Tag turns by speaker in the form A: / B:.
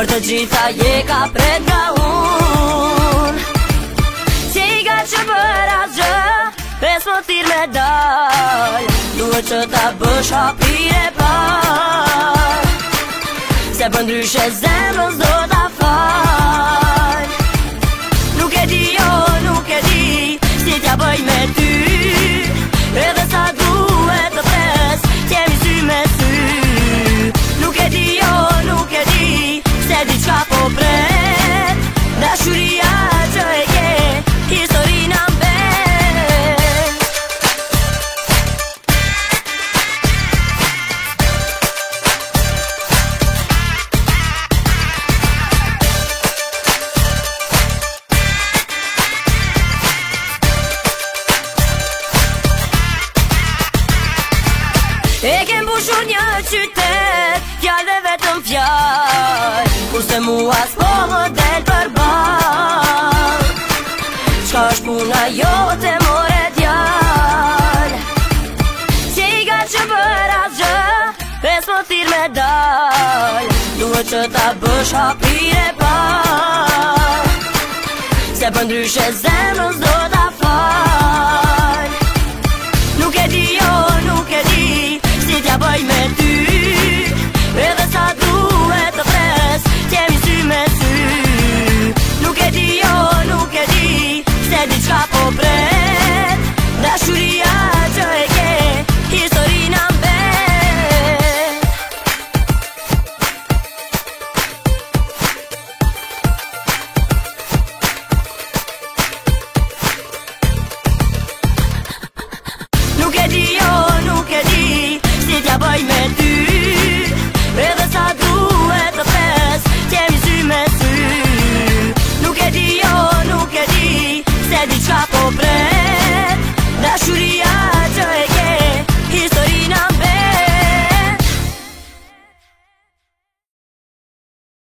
A: Por të gjitha je ka pret nga unë Që i ka që bëra gjë Pes më thirë me dalë Duhet që ta bësh hapir e par Se për ndrysh ndryshe zemrës do ta falë Nuk e di jo, nuk e di Si t'ja bëj me ty diçka po pret Dashuria që e ke Historina mbe E kem bushur një qytet Fjallë dhe vetëm Se mu as po më del për bal Qa është puna jo të more redjal Si i ga që për atë gjë Pes më me dal Duhet që ta bësh hapire pa Se për ndryshe zemë nës do të sedi čapo pre Da šurija